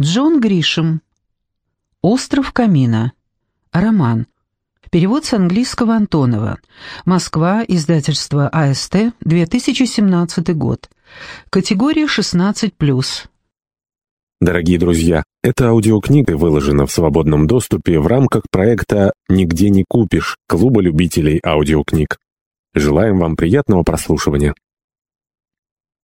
Джон Гришем. «Остров камина». Роман. Перевод с английского Антонова. Москва, издательство АСТ, 2017 год. Категория 16+. Дорогие друзья, эта аудиокнига выложена в свободном доступе в рамках проекта «Нигде не купишь» Клуба любителей аудиокниг. Желаем вам приятного прослушивания.